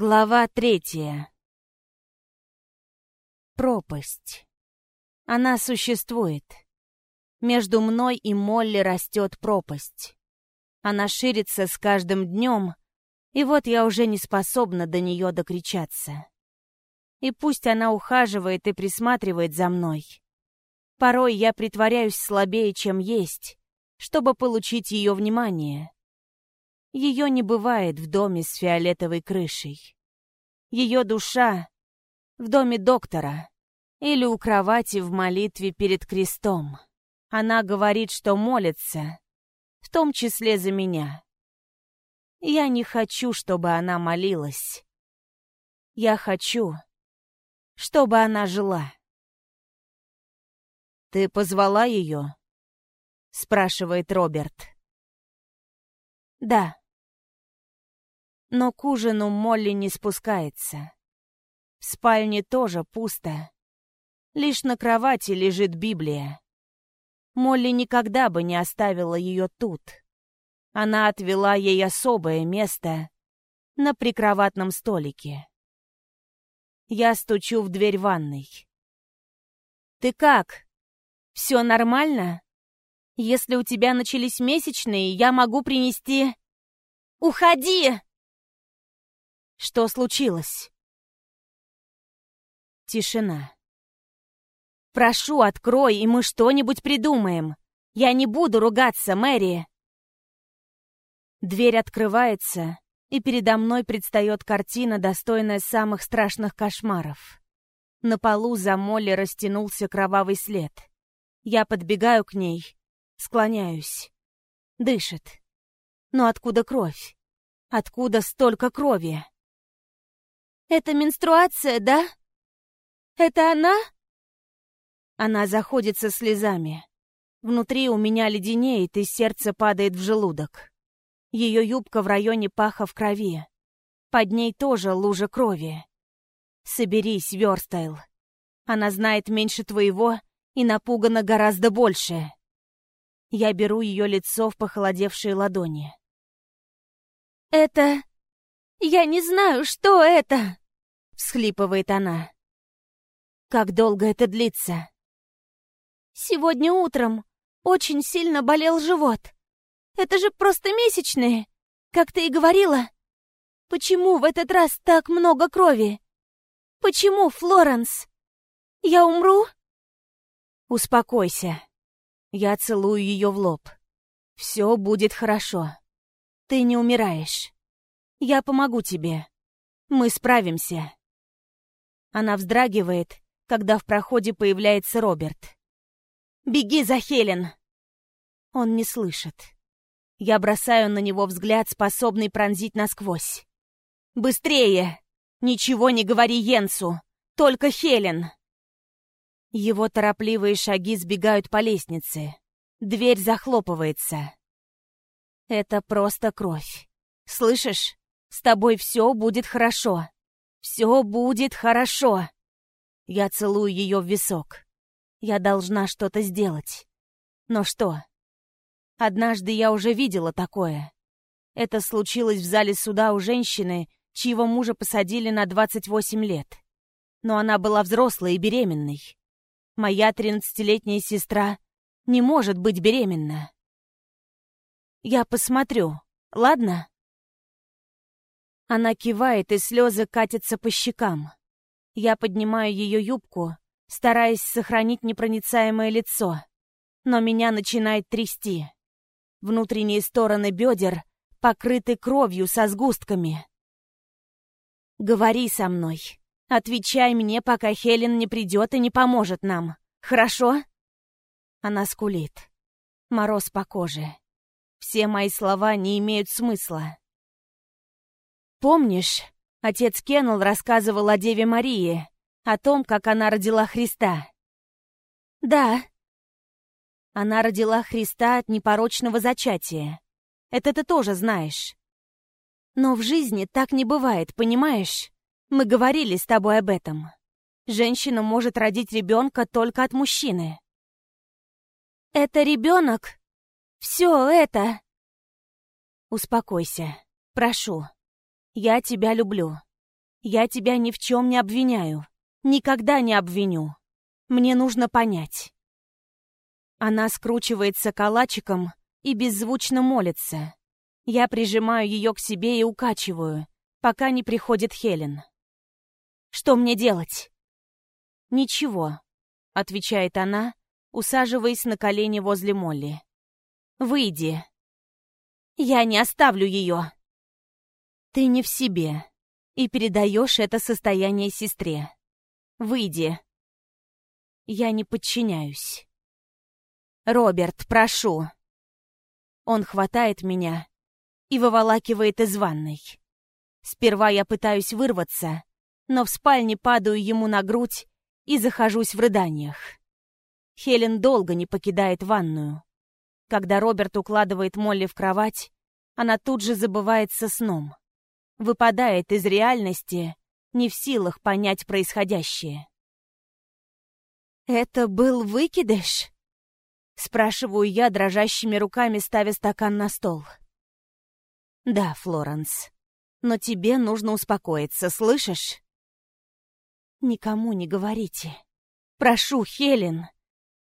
Глава третья. Пропасть. Она существует. Между мной и Молли растет пропасть. Она ширится с каждым днем, и вот я уже не способна до нее докричаться. И пусть она ухаживает и присматривает за мной. Порой я притворяюсь слабее, чем есть, чтобы получить ее внимание. Ее не бывает в доме с фиолетовой крышей. Ее душа в доме доктора или у кровати в молитве перед крестом. Она говорит, что молится, в том числе за меня. Я не хочу, чтобы она молилась. Я хочу, чтобы она жила. «Ты позвала ее?» — спрашивает Роберт. «Да». Но к ужину Молли не спускается. В спальне тоже пусто. Лишь на кровати лежит Библия. Молли никогда бы не оставила ее тут. Она отвела ей особое место на прикроватном столике. Я стучу в дверь ванной. «Ты как? Все нормально? Если у тебя начались месячные, я могу принести...» «Уходи!» Что случилось? Тишина. «Прошу, открой, и мы что-нибудь придумаем. Я не буду ругаться, Мэри!» Дверь открывается, и передо мной предстает картина, достойная самых страшных кошмаров. На полу за Молли растянулся кровавый след. Я подбегаю к ней, склоняюсь. Дышит. Но откуда кровь? Откуда столько крови? «Это менструация, да? Это она?» Она заходится слезами. Внутри у меня леденеет, и сердце падает в желудок. Ее юбка в районе паха в крови. Под ней тоже лужа крови. Соберись, Верстайл. Она знает меньше твоего и напугана гораздо больше. Я беру ее лицо в похолодевшие ладони. «Это... Я не знаю, что это!» — всхлипывает она. «Как долго это длится?» «Сегодня утром очень сильно болел живот. Это же просто месячные, как ты и говорила. Почему в этот раз так много крови? Почему, Флоренс? Я умру?» «Успокойся». Я целую ее в лоб. «Все будет хорошо. Ты не умираешь. Я помогу тебе. Мы справимся». Она вздрагивает, когда в проходе появляется Роберт. «Беги за Хелен!» Он не слышит. Я бросаю на него взгляд, способный пронзить насквозь. «Быстрее! Ничего не говори Йенсу! Только Хелен!» Его торопливые шаги сбегают по лестнице. Дверь захлопывается. Это просто кровь. Слышишь? С тобой все будет хорошо. Все будет хорошо. Я целую ее в висок. Я должна что-то сделать. Но что? Однажды я уже видела такое. Это случилось в зале суда у женщины, чьего мужа посадили на 28 лет. Но она была взрослой и беременной. Моя тринадцатилетняя сестра не может быть беременна. Я посмотрю, ладно? Она кивает, и слезы катятся по щекам. Я поднимаю ее юбку, стараясь сохранить непроницаемое лицо. Но меня начинает трясти. Внутренние стороны бедер покрыты кровью со сгустками. «Говори со мной. Отвечай мне, пока Хелен не придет и не поможет нам. Хорошо?» Она скулит. Мороз по коже. Все мои слова не имеют смысла. «Помнишь, отец Кеннел рассказывал о Деве Марии, о том, как она родила Христа?» «Да», она родила Христа от непорочного зачатия. Это ты тоже знаешь. Но в жизни так не бывает, понимаешь? Мы говорили с тобой об этом. Женщина может родить ребенка только от мужчины. Это ребенок? Все это? Успокойся. Прошу. Я тебя люблю. Я тебя ни в чем не обвиняю. Никогда не обвиню. Мне нужно понять. Она скручивается калачиком и беззвучно молится. Я прижимаю ее к себе и укачиваю, пока не приходит Хелен. Что мне делать? Ничего, отвечает она, усаживаясь на колени возле Молли. Выйди. Я не оставлю ее. Ты не в себе и передаешь это состояние сестре. Выйди. Я не подчиняюсь. Роберт, прошу. Он хватает меня и выволакивает из ванной. Сперва я пытаюсь вырваться, но в спальне падаю ему на грудь и захожусь в рыданиях. Хелен долго не покидает ванную. Когда Роберт укладывает Молли в кровать, она тут же забывается сном. Выпадает из реальности, не в силах понять происходящее. «Это был выкидыш?» Спрашиваю я, дрожащими руками ставя стакан на стол. «Да, Флоренс. Но тебе нужно успокоиться, слышишь?» «Никому не говорите. Прошу, Хелен.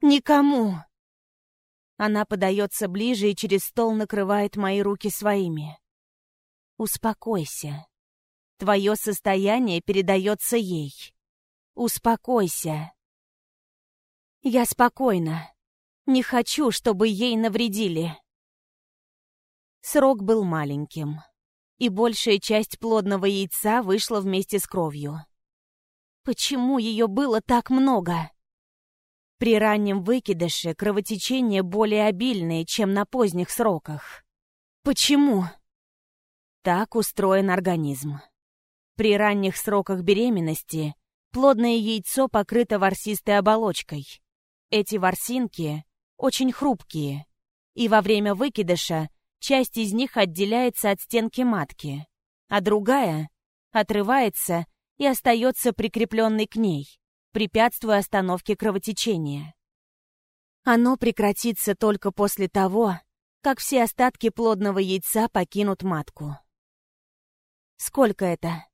Никому!» Она подается ближе и через стол накрывает мои руки своими. «Успокойся. Твое состояние передается ей. Успокойся». «Я спокойна. Не хочу, чтобы ей навредили». Срок был маленьким, и большая часть плодного яйца вышла вместе с кровью. Почему ее было так много? При раннем выкидыше кровотечения более обильные, чем на поздних сроках. Почему? Так устроен организм. При ранних сроках беременности плодное яйцо покрыто ворсистой оболочкой. Эти ворсинки очень хрупкие, и во время выкидыша часть из них отделяется от стенки матки, а другая отрывается и остается прикрепленной к ней, препятствуя остановке кровотечения. Оно прекратится только после того, как все остатки плодного яйца покинут матку. Сколько это?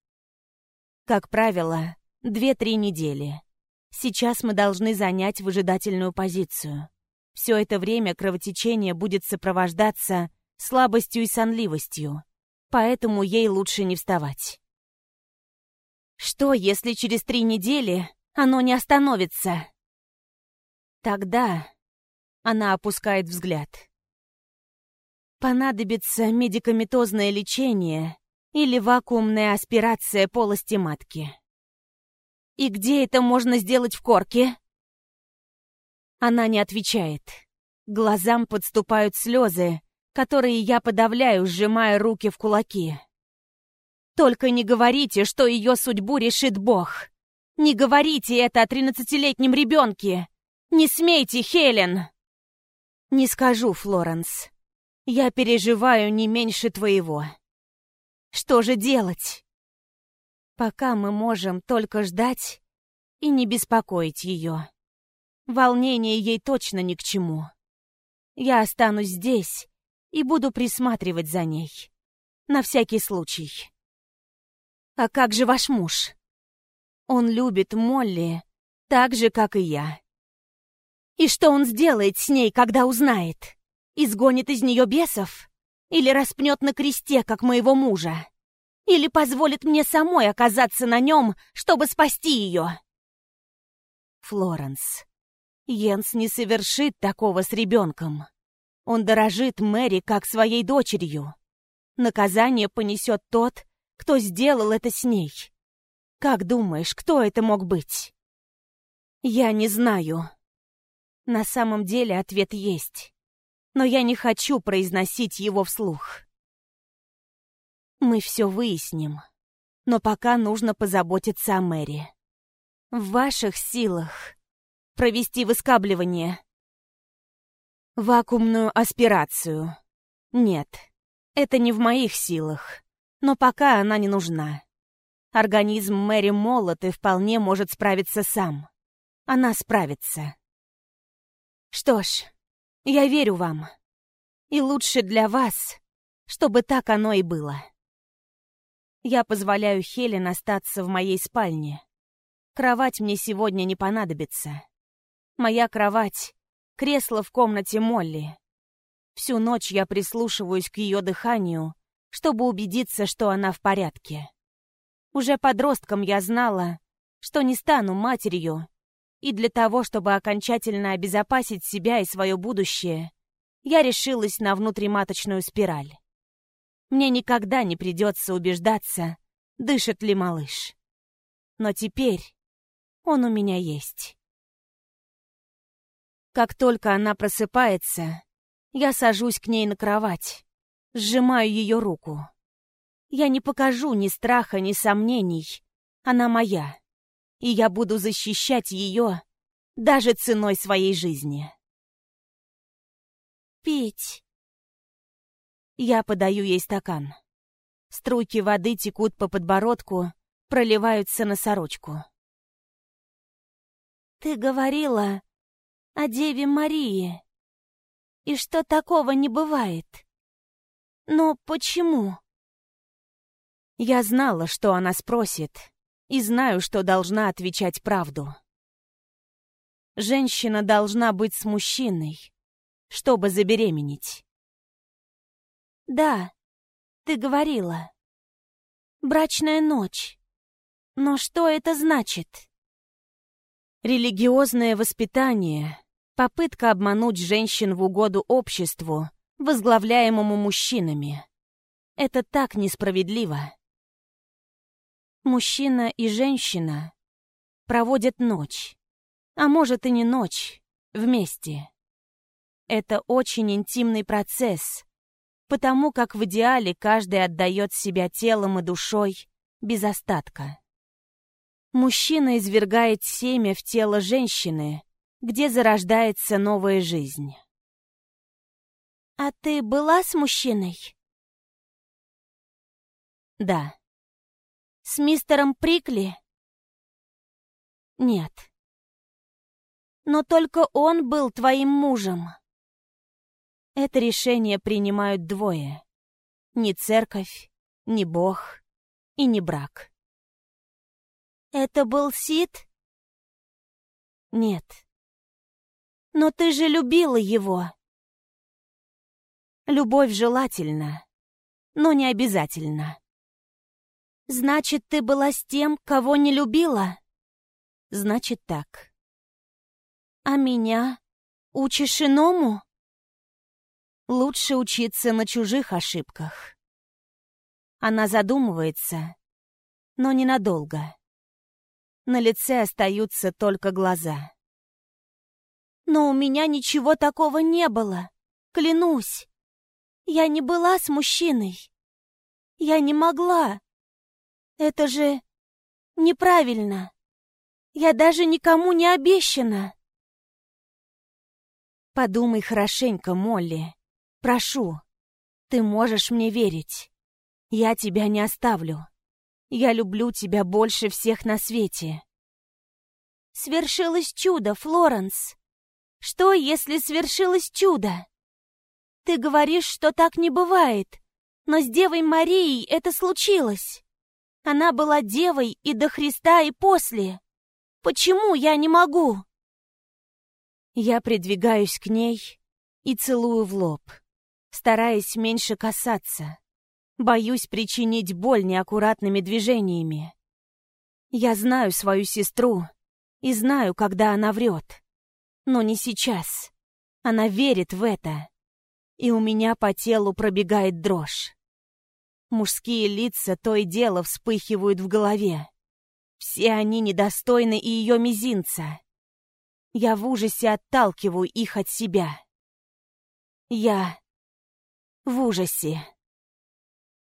Как правило, 2-3 недели. Сейчас мы должны занять выжидательную позицию. Все это время кровотечение будет сопровождаться слабостью и сонливостью, поэтому ей лучше не вставать. Что, если через три недели оно не остановится? Тогда она опускает взгляд. Понадобится медикаментозное лечение или вакуумная аспирация полости матки. И где это можно сделать в корке? Она не отвечает. Глазам подступают слезы, которые я подавляю, сжимая руки в кулаки. Только не говорите, что ее судьбу решит Бог. Не говорите это о тринадцатилетнем ребенке. Не смейте, Хелен. Не скажу, Флоренс. Я переживаю не меньше твоего. Что же делать? Пока мы можем только ждать и не беспокоить ее. Волнение ей точно ни к чему. Я останусь здесь и буду присматривать за ней. На всякий случай. А как же ваш муж? Он любит Молли так же, как и я. И что он сделает с ней, когда узнает? Изгонит из нее бесов? Или распнет на кресте, как моего мужа? Или позволит мне самой оказаться на нем, чтобы спасти ее? Флоренс, Йенс не совершит такого с ребенком. Он дорожит Мэри как своей дочерью. Наказание понесет тот, кто сделал это с ней. Как думаешь, кто это мог быть? Я не знаю. На самом деле ответ есть. Но я не хочу произносить его вслух. Мы все выясним. Но пока нужно позаботиться о Мэри. В ваших силах провести выскабливание. Вакуумную аспирацию. Нет, это не в моих силах. Но пока она не нужна. Организм Мэри молод и вполне может справиться сам. Она справится. Что ж, я верю вам. И лучше для вас, чтобы так оно и было. Я позволяю Хелен остаться в моей спальне. Кровать мне сегодня не понадобится. Моя кровать — кресло в комнате Молли. Всю ночь я прислушиваюсь к ее дыханию, чтобы убедиться, что она в порядке. Уже подростком я знала, что не стану матерью, и для того, чтобы окончательно обезопасить себя и свое будущее, я решилась на внутриматочную спираль. Мне никогда не придется убеждаться, дышит ли малыш. Но теперь он у меня есть. Как только она просыпается, я сажусь к ней на кровать, сжимаю ее руку. Я не покажу ни страха, ни сомнений. Она моя, и я буду защищать ее даже ценой своей жизни. Пить. Я подаю ей стакан. Струйки воды текут по подбородку, проливаются на сорочку. «Ты говорила о Деве Марии, и что такого не бывает. Но почему?» Я знала, что она спросит, и знаю, что должна отвечать правду. Женщина должна быть с мужчиной, чтобы забеременеть. Да, ты говорила. Брачная ночь. Но что это значит? Религиозное воспитание, попытка обмануть женщин в угоду обществу, возглавляемому мужчинами. Это так несправедливо. Мужчина и женщина проводят ночь, а может и не ночь, вместе. Это очень интимный процесс, потому как в идеале каждый отдает себя телом и душой без остатка. Мужчина извергает семя в тело женщины, где зарождается новая жизнь. «А ты была с мужчиной?» «Да». «С мистером Прикли?» «Нет». «Но только он был твоим мужем». Это решение принимают двое. Ни церковь, ни Бог и ни брак. Это был Сид? Нет. Но ты же любила его. Любовь желательна, но не обязательно. Значит, ты была с тем, кого не любила? Значит так. А меня учишь иному? Лучше учиться на чужих ошибках. Она задумывается, но ненадолго. На лице остаются только глаза. Но у меня ничего такого не было, клянусь. Я не была с мужчиной. Я не могла. Это же неправильно. Я даже никому не обещана. Подумай хорошенько, Молли. Прошу, ты можешь мне верить. Я тебя не оставлю. Я люблю тебя больше всех на свете. Свершилось чудо, Флоренс. Что, если свершилось чудо? Ты говоришь, что так не бывает, но с Девой Марией это случилось. Она была девой и до Христа, и после. Почему я не могу? Я придвигаюсь к ней и целую в лоб стараясь меньше касаться. Боюсь причинить боль неаккуратными движениями. Я знаю свою сестру и знаю, когда она врет. Но не сейчас. Она верит в это. И у меня по телу пробегает дрожь. Мужские лица то и дело вспыхивают в голове. Все они недостойны и ее мизинца. Я в ужасе отталкиваю их от себя. Я в ужасе.